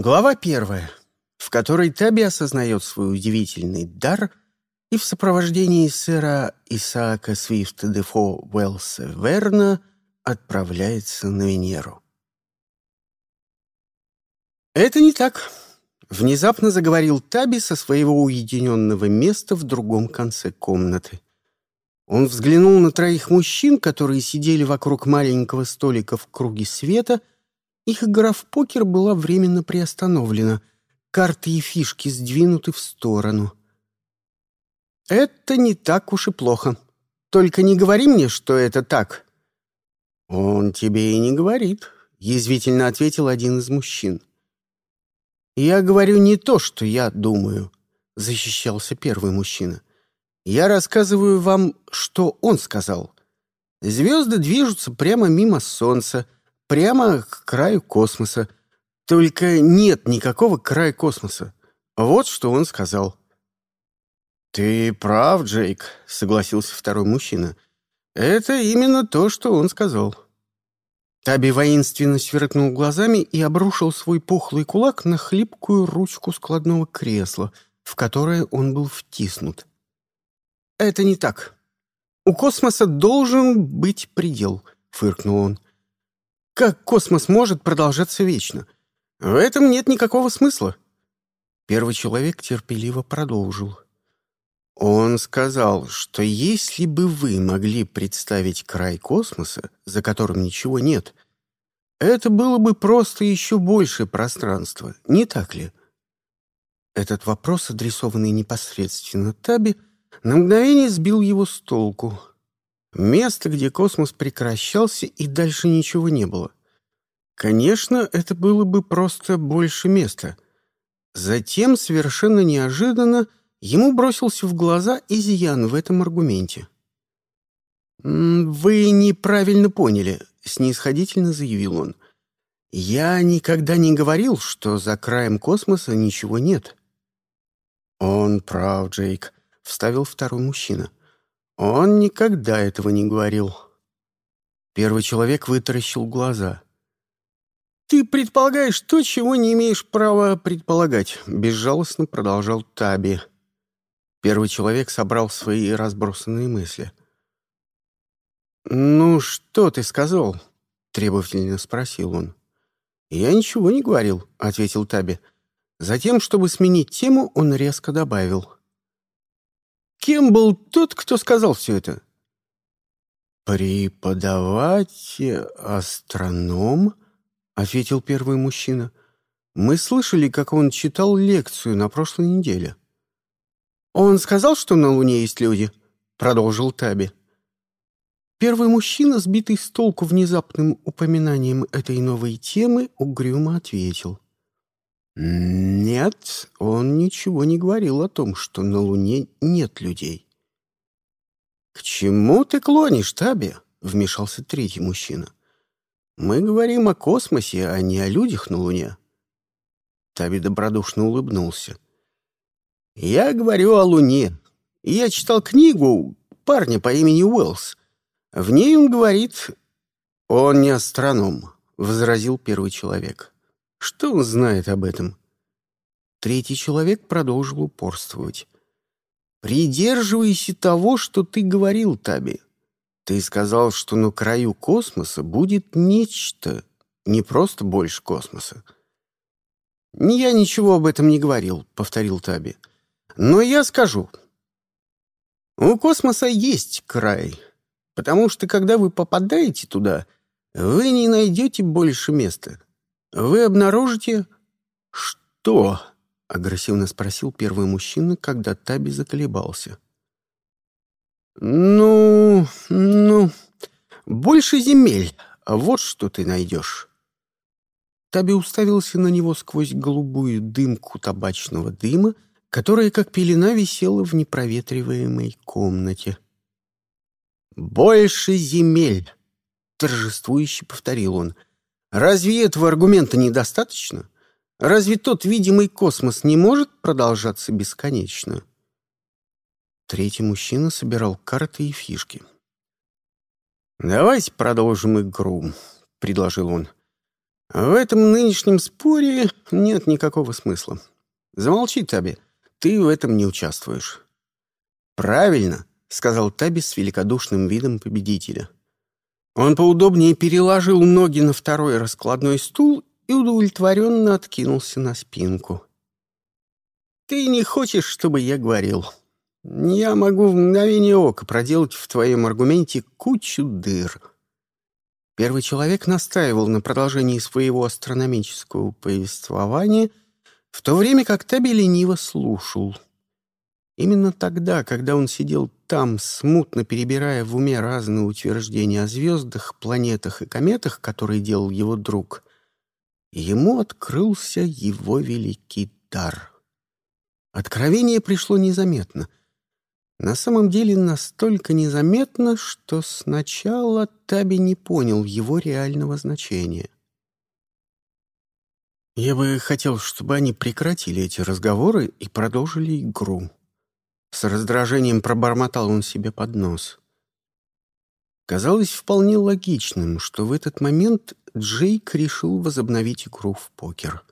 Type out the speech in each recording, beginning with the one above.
Глава первая, в которой Таби осознает свой удивительный дар и в сопровождении сэра Исаака Свифта Дефо Уэллса Верна отправляется на Венеру. «Это не так», — внезапно заговорил Таби со своего уединенного места в другом конце комнаты. Он взглянул на троих мужчин, которые сидели вокруг маленького столика в круге света. Их игра в покер была временно приостановлена. Карты и фишки сдвинуты в сторону. «Это не так уж и плохо. Только не говори мне, что это так». «Он тебе и не говорит», — язвительно ответил один из мужчин. «Я говорю не то, что я думаю», — защищался первый мужчина. Я рассказываю вам, что он сказал. Звезды движутся прямо мимо Солнца, прямо к краю космоса. Только нет никакого края космоса. Вот что он сказал. «Ты прав, Джейк», — согласился второй мужчина. «Это именно то, что он сказал». Таби воинственно сверкнул глазами и обрушил свой пухлый кулак на хлипкую ручку складного кресла, в которое он был втиснут. «Это не так. У космоса должен быть предел», — фыркнул он. «Как космос может продолжаться вечно? В этом нет никакого смысла». Первый человек терпеливо продолжил. Он сказал, что если бы вы могли представить край космоса, за которым ничего нет, это было бы просто еще большее пространство, не так ли? Этот вопрос, адресованный непосредственно Таби, — на мгновение сбил его с толку. Место, где космос прекращался, и дальше ничего не было. Конечно, это было бы просто больше места. Затем, совершенно неожиданно, ему бросился в глаза изъян в этом аргументе. «Вы неправильно поняли», — снисходительно заявил он. «Я никогда не говорил, что за краем космоса ничего нет». «Он прав, Джейк», вставил второй мужчина. Он никогда этого не говорил. Первый человек вытаращил глаза. «Ты предполагаешь то, чего не имеешь права предполагать», — безжалостно продолжал Таби. Первый человек собрал свои разбросанные мысли. «Ну, что ты сказал?» — требовательно спросил он. «Я ничего не говорил», — ответил Таби. Затем, чтобы сменить тему, он резко добавил. Кем был тот, кто сказал все это? «Преподаватель, астроном», — ответил первый мужчина. «Мы слышали, как он читал лекцию на прошлой неделе». «Он сказал, что на Луне есть люди?» — продолжил Таби. Первый мужчина, сбитый с толку внезапным упоминанием этой новой темы, угрюмо ответил. Нет, он ничего не говорил о том, что на Луне нет людей. «К чему ты клонишь, Таби?» — вмешался третий мужчина. «Мы говорим о космосе, а не о людях на Луне». Таби добродушно улыбнулся. «Я говорю о Луне. Я читал книгу парня по имени Уэллс. В ней он говорит...» «Он не астроном», — возразил первый человек. Что он знает об этом? Третий человек продолжил упорствовать. «Придерживайся того, что ты говорил, Таби. Ты сказал, что на краю космоса будет нечто, не просто больше космоса». «Я ничего об этом не говорил», — повторил Таби. «Но я скажу. У космоса есть край, потому что, когда вы попадаете туда, вы не найдете больше места вы обнаружите...» «Что?» — агрессивно спросил первый мужчина, когда Таби заколебался. «Ну, ну, больше земель. Вот что ты найдешь». Таби уставился на него сквозь голубую дымку табачного дыма, которая, как пелена, висела в непроветриваемой комнате. «Больше земель!» — торжествующе повторил он — Разве этого аргумента недостаточно? Разве тот видимый космос не может продолжаться бесконечно? Третий мужчина собирал карты и фишки. «Давайте продолжим игру», — предложил он. В этом нынешнем споре нет никакого смысла. Замолчи, Таби, ты в этом не участвуешь. Правильно, сказал Таби с великодушным видом победителя. Он поудобнее переложил ноги на второй раскладной стул и удовлетворенно откинулся на спинку. «Ты не хочешь, чтобы я говорил. Я могу в мгновение ока проделать в твоем аргументе кучу дыр». Первый человек настаивал на продолжении своего астрономического повествования, в то время как Таби лениво слушал. Именно тогда, когда он сидел там, смутно перебирая в уме разные утверждения о звездах, планетах и кометах, которые делал его друг, ему открылся его великий дар. Откровение пришло незаметно. На самом деле настолько незаметно, что сначала Таби не понял его реального значения. «Я бы хотел, чтобы они прекратили эти разговоры и продолжили игру». С раздражением пробормотал он себе под нос. Казалось вполне логичным, что в этот момент Джейк решил возобновить игру в покер.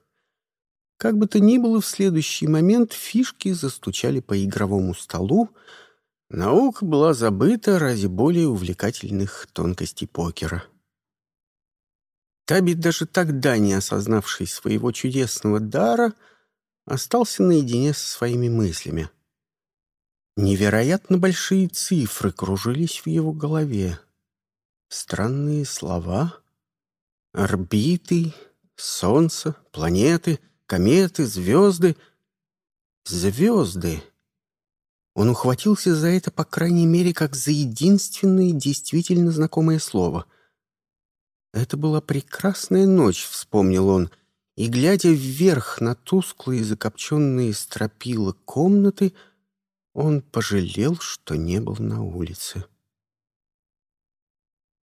Как бы то ни было, в следующий момент фишки застучали по игровому столу, наука была забыта ради более увлекательных тонкостей покера. Таби, даже тогда не осознавший своего чудесного дара, остался наедине со своими мыслями. Невероятно большие цифры кружились в его голове. Странные слова, орбиты, солнце, планеты, кометы, звезды. Звезды. Он ухватился за это, по крайней мере, как за единственное действительно знакомое слово. Это была прекрасная ночь, вспомнил он, и, глядя вверх на тусклые закопченные стропила комнаты, он пожалел, что не был на улице.